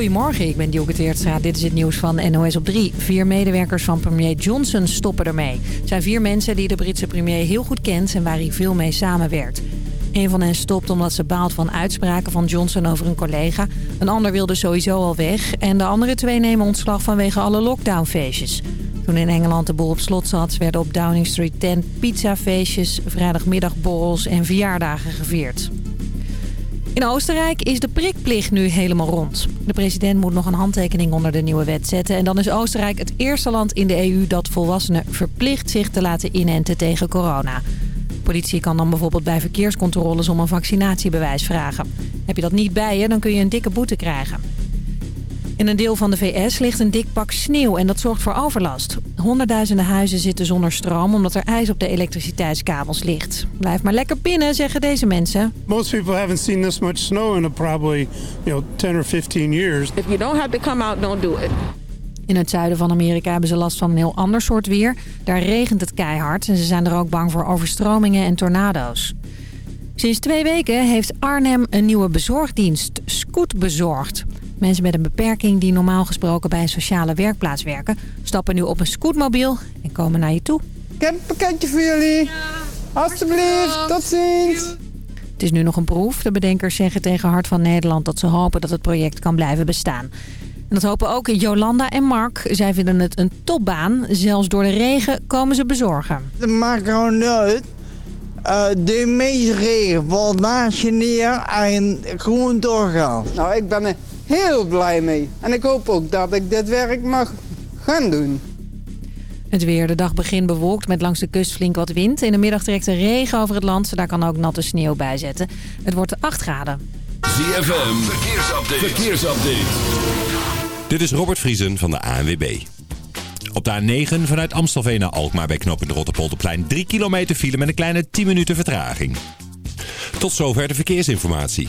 Goedemorgen, ik ben Dielke Teertstra. Dit is het nieuws van NOS op 3. Vier medewerkers van premier Johnson stoppen ermee. Het zijn vier mensen die de Britse premier heel goed kent en waar hij veel mee samenwerkt. Een van hen stopt omdat ze baalt van uitspraken van Johnson over een collega. Een ander wilde sowieso al weg. En de andere twee nemen ontslag vanwege alle lockdownfeestjes. Toen in Engeland de boel op slot zat, werden op Downing Street 10 pizzafeestjes, vrijdagmiddagborrels en verjaardagen gevierd. In Oostenrijk is de prikplicht nu helemaal rond. De president moet nog een handtekening onder de nieuwe wet zetten. En dan is Oostenrijk het eerste land in de EU dat volwassenen verplicht zich te laten inenten tegen corona. Politie kan dan bijvoorbeeld bij verkeerscontroles om een vaccinatiebewijs vragen. Heb je dat niet bij je, dan kun je een dikke boete krijgen. In een deel van de VS ligt een dik pak sneeuw en dat zorgt voor overlast. Honderdduizenden huizen zitten zonder stroom omdat er ijs op de elektriciteitskabels ligt. Blijf maar lekker binnen, zeggen deze mensen. Most people haven't seen this much snow in a probably, you know, 10 or 15 years. If you don't have to come out, don't do it. In het zuiden van Amerika hebben ze last van een heel ander soort weer. Daar regent het keihard en ze zijn er ook bang voor overstromingen en tornado's. Sinds twee weken heeft Arnhem een nieuwe bezorgdienst, Scoot Bezorgd. Mensen met een beperking die normaal gesproken bij een sociale werkplaats werken... stappen nu op een scootmobiel en komen naar je toe. Ik heb een pakketje voor jullie. Ja, Alsjeblieft, tot ziens. Het is nu nog een proef. De bedenkers zeggen tegen Hart van Nederland dat ze hopen dat het project kan blijven bestaan. En dat hopen ook Jolanda en Mark. Zij vinden het een topbaan. Zelfs door de regen komen ze bezorgen. Het maakt gewoon niet uit. Uh, de meeste regen valt naast je neer en gewoon doorgaan. Nou, ik ben heel blij mee. En ik hoop ook dat ik dit werk mag gaan doen. Het weer. De dag begint bewolkt met langs de kust flink wat wind. In de middag trekt er regen over het land. Daar kan ook natte sneeuw bij zetten. Het wordt 8 graden. ZFM. Verkeersupdate. Verkeersupdate. Dit is Robert Vriesen van de ANWB. Op de A9 vanuit Amstelveen naar Alkmaar bij knoop in de Rotterpolderplein 3 kilometer file met een kleine 10 minuten vertraging. Tot zover de verkeersinformatie.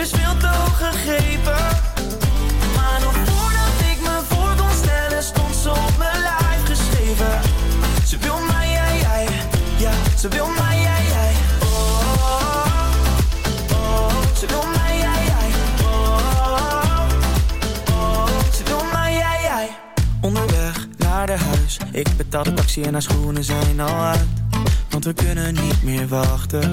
Is veel te hoog gegrepen Maar nog voordat ik me voor kon stellen Stond ze op mijn lijf geschreven Ze wil mij, jij, jij Ja, ze wil mij, jij ze wil mij. Oh, oh, ze wil mij, jij, jij. Onderweg naar de huis. Ik betaal de taxi en haar schoenen zijn al uit. Want we kunnen niet meer wachten.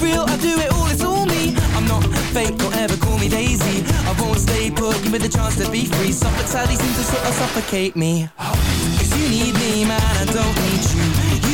real, I do it all, it's all me. I'm not fake, don't ever call me Daisy. I won't stay put, give me the chance to be free. Suffolk sadly seems to sort of suffocate me. Cause you need me, man, I don't need you. You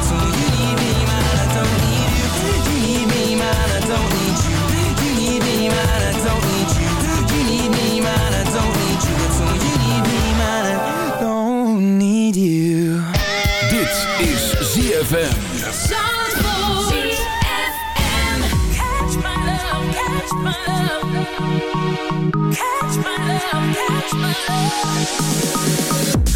catch my love. Catch my love,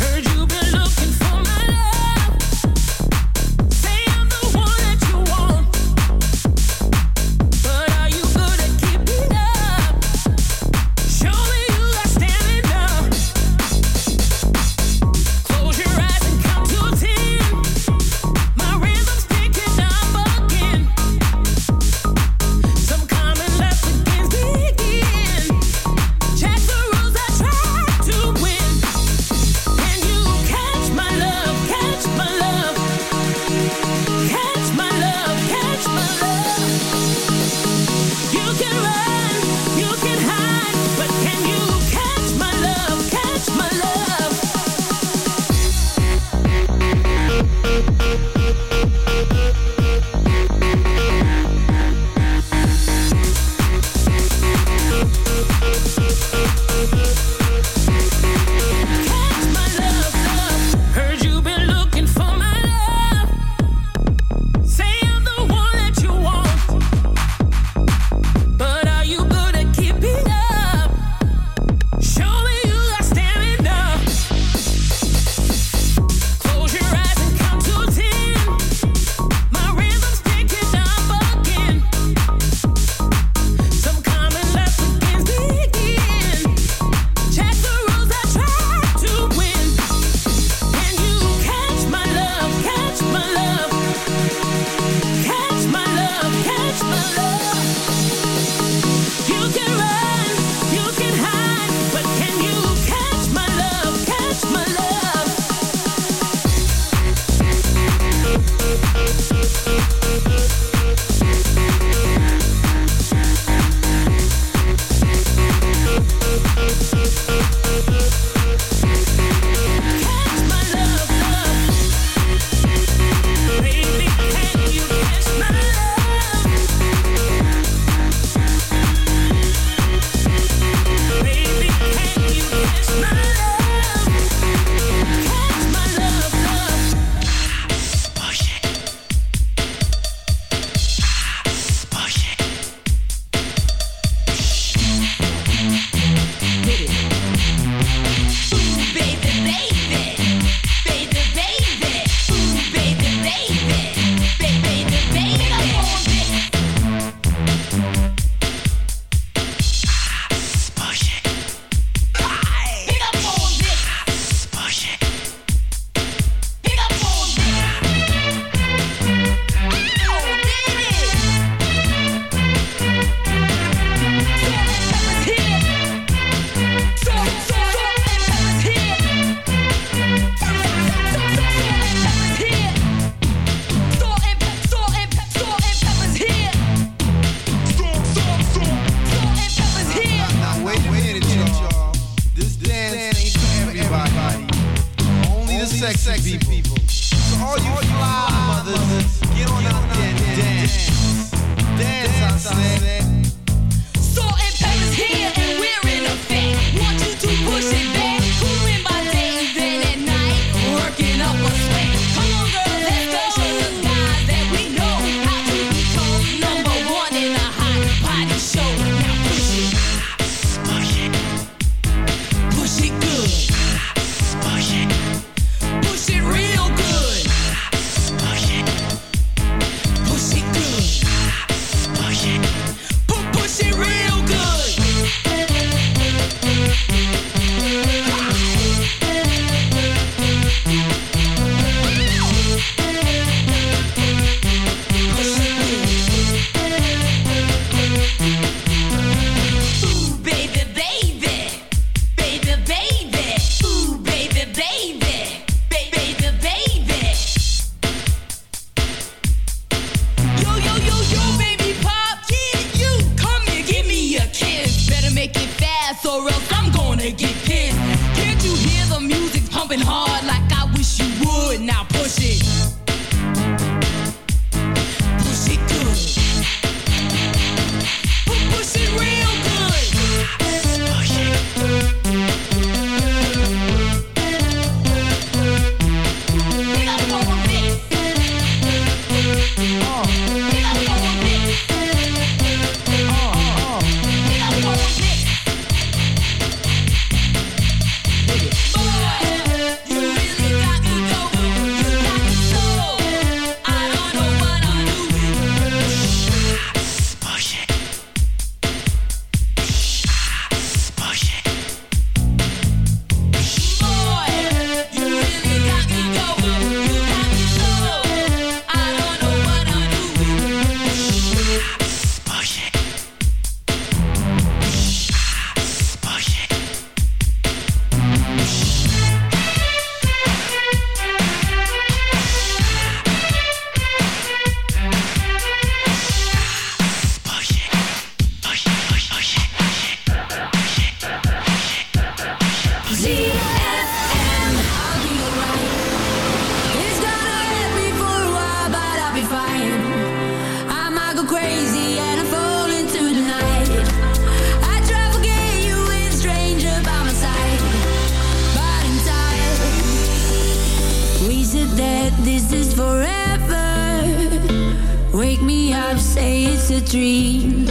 Wake me up, say it's a dream.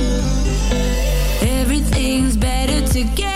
Everything's better together.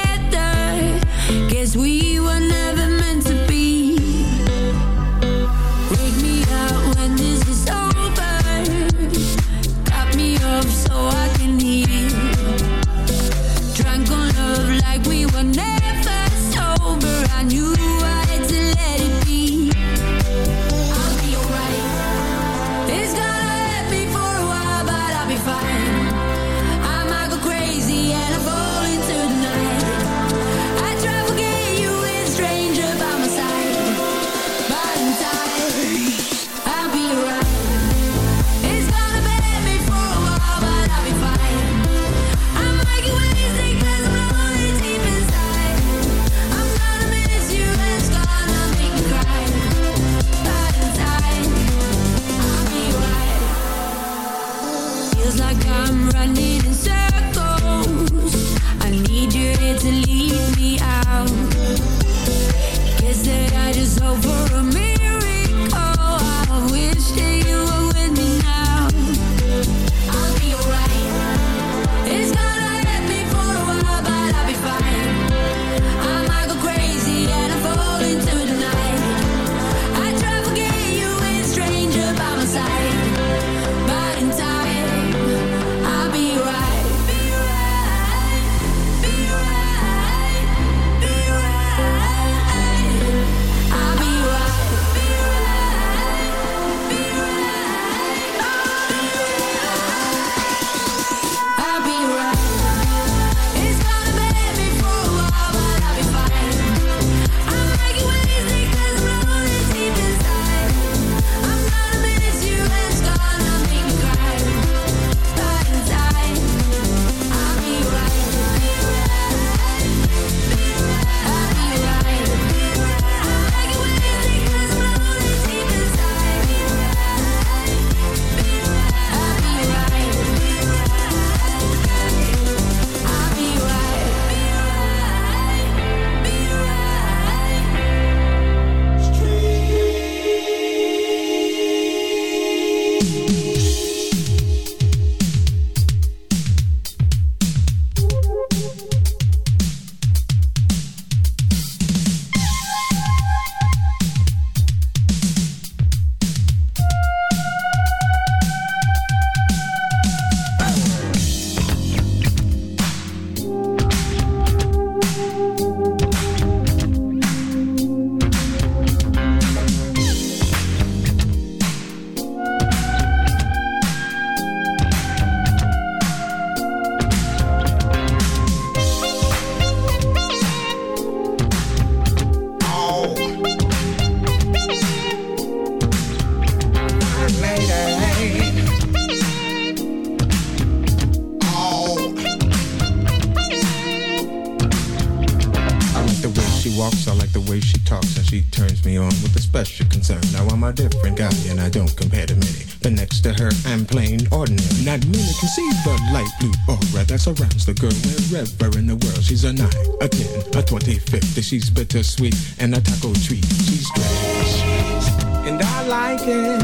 And I don't compare to many. But next to her, I'm plain ordinary. Not many can see the light blue aura that surrounds the girl wherever in the world. She's a nine, a ten, a twenty, fifty. She's bittersweet and a taco treat. She's strange, and I like it.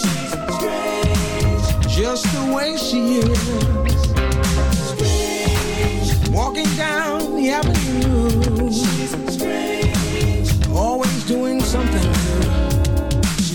She's strange, just the way she is. Strange. Walking down the avenue.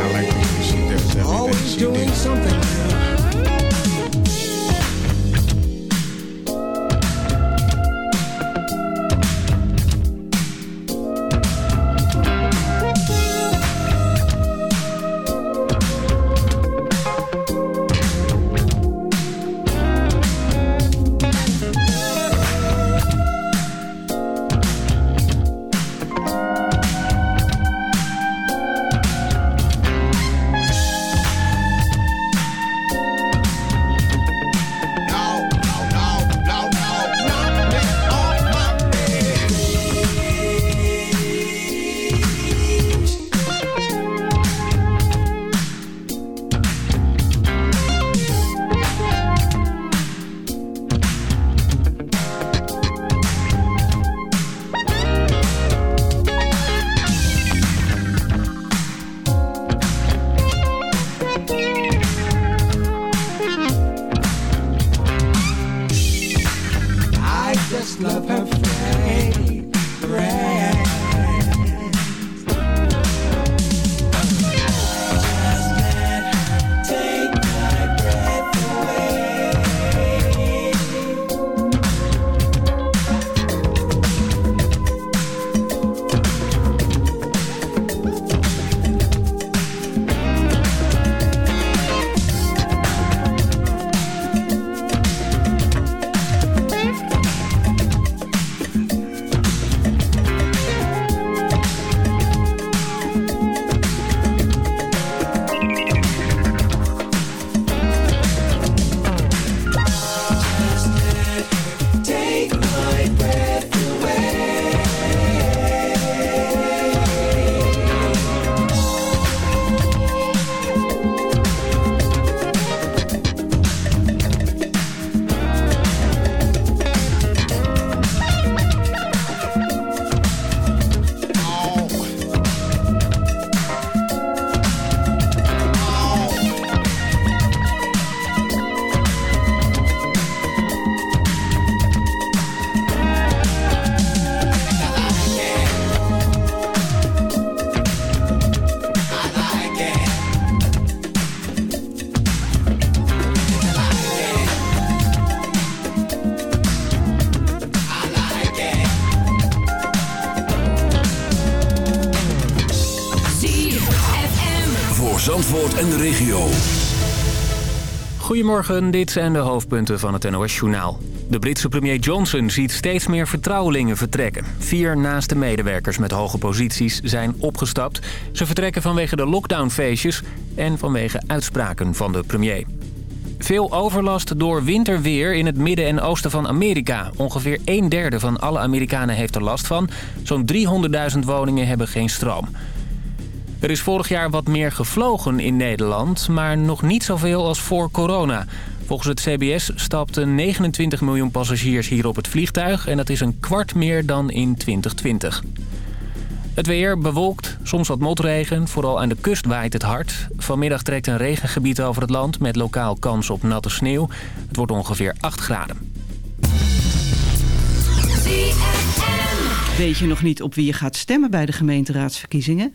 I like the way she does everything. Always doing something. Goedemorgen, dit zijn de hoofdpunten van het NOS-journaal. De Britse premier Johnson ziet steeds meer vertrouwelingen vertrekken. Vier naaste medewerkers met hoge posities zijn opgestapt. Ze vertrekken vanwege de lockdownfeestjes en vanwege uitspraken van de premier. Veel overlast door winterweer in het midden en oosten van Amerika. Ongeveer een derde van alle Amerikanen heeft er last van. Zo'n 300.000 woningen hebben geen stroom. Er is vorig jaar wat meer gevlogen in Nederland, maar nog niet zoveel als voor corona. Volgens het CBS stapten 29 miljoen passagiers hier op het vliegtuig... en dat is een kwart meer dan in 2020. Het weer bewolkt, soms wat motregen. Vooral aan de kust waait het hard. Vanmiddag trekt een regengebied over het land met lokaal kans op natte sneeuw. Het wordt ongeveer 8 graden. Weet je nog niet op wie je gaat stemmen bij de gemeenteraadsverkiezingen?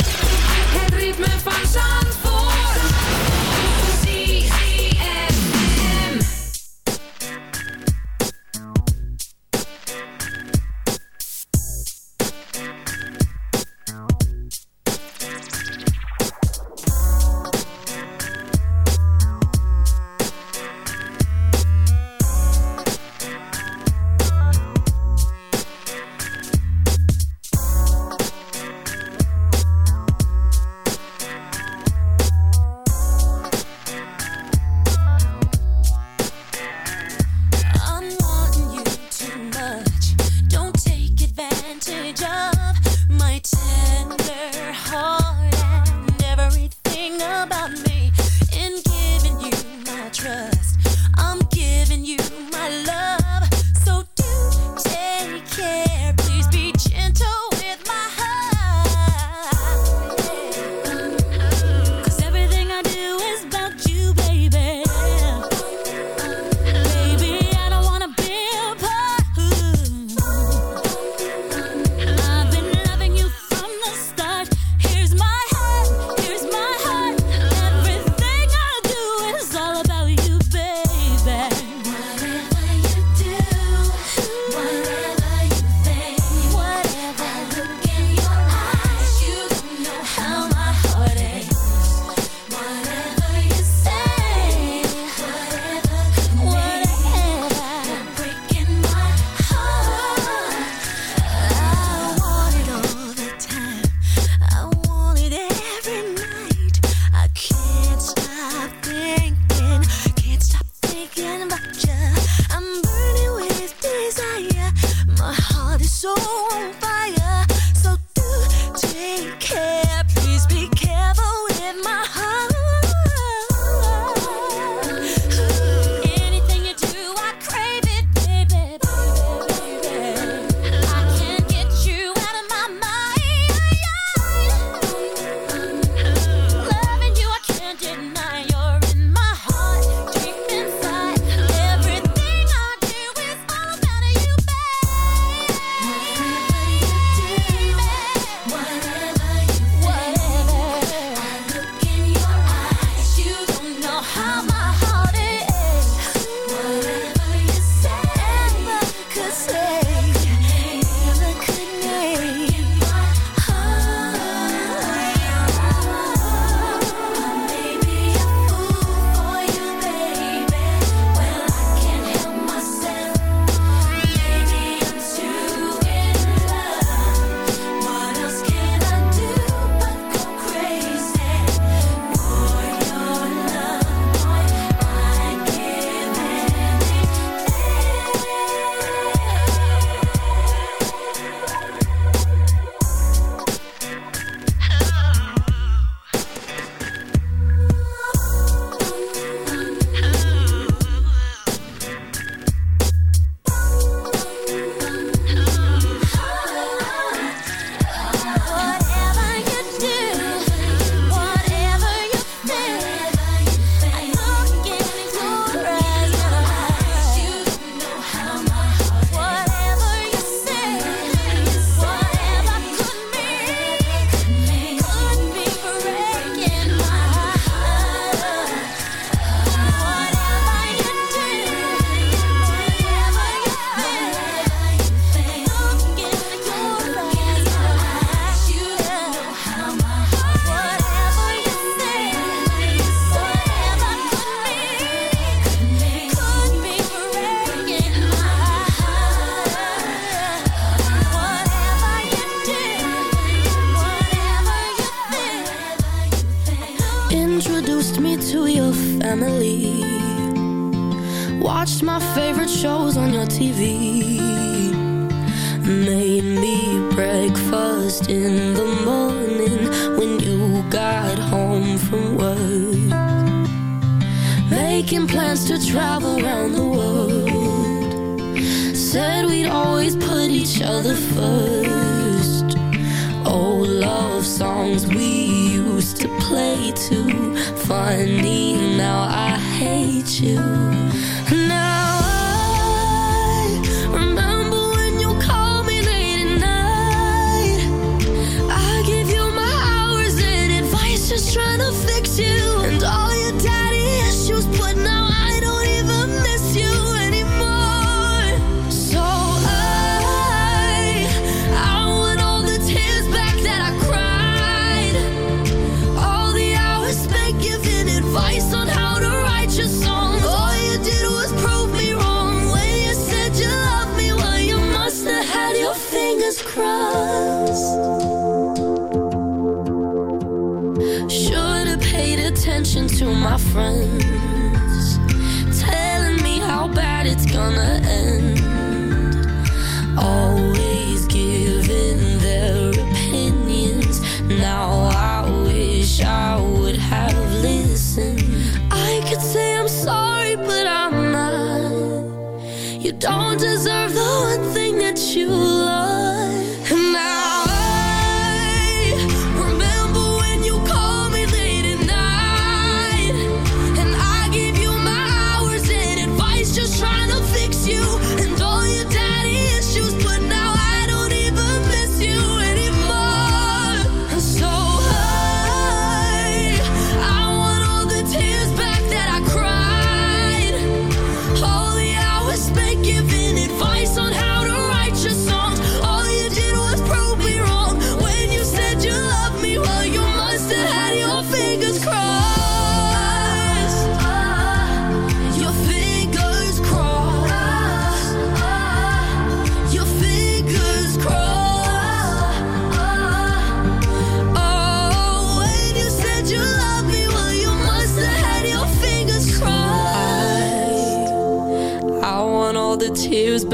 don't deserve the one thing that you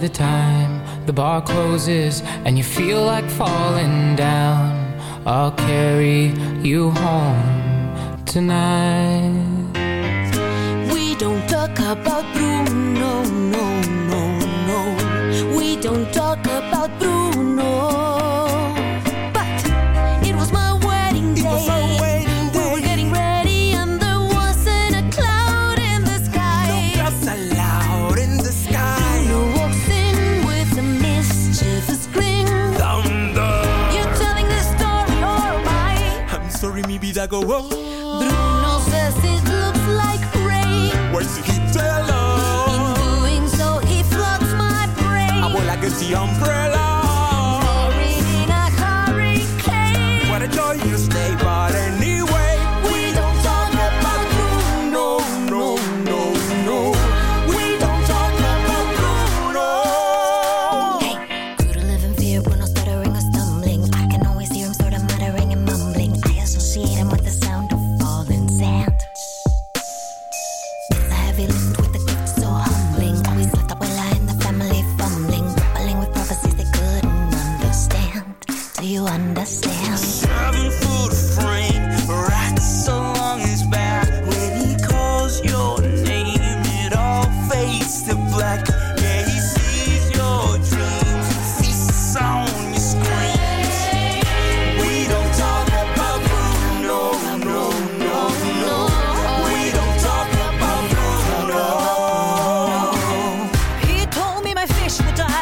The time the bar closes and you feel like falling down, I'll carry you home tonight. We don't talk about Bruno, no, no, no. We don't talk about Bruno. Rain. Where's the heat tell In doing so, he floods my brain. I will like the umbrella.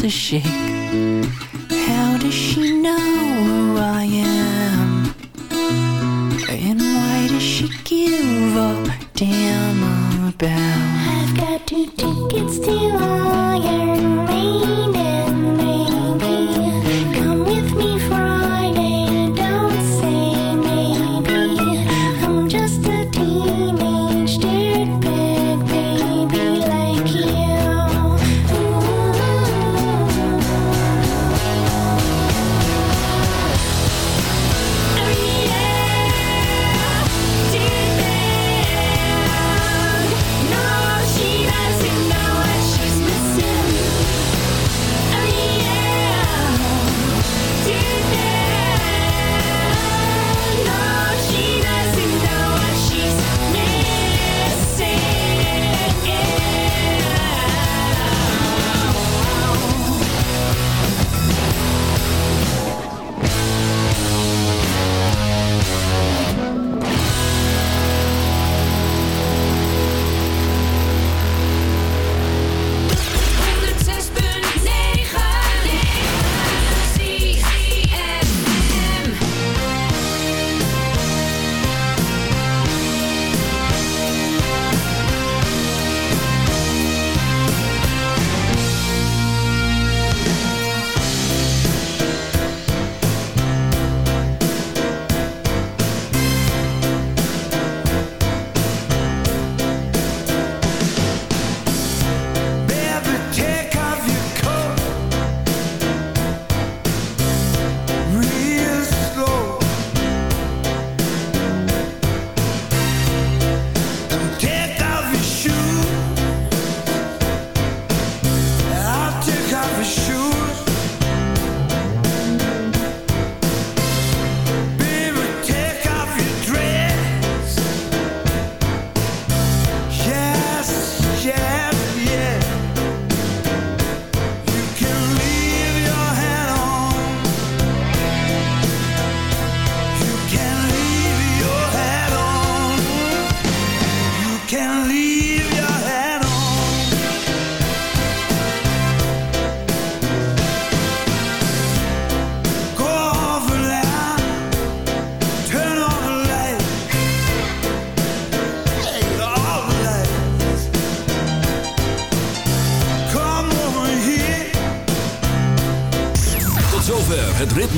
to shape.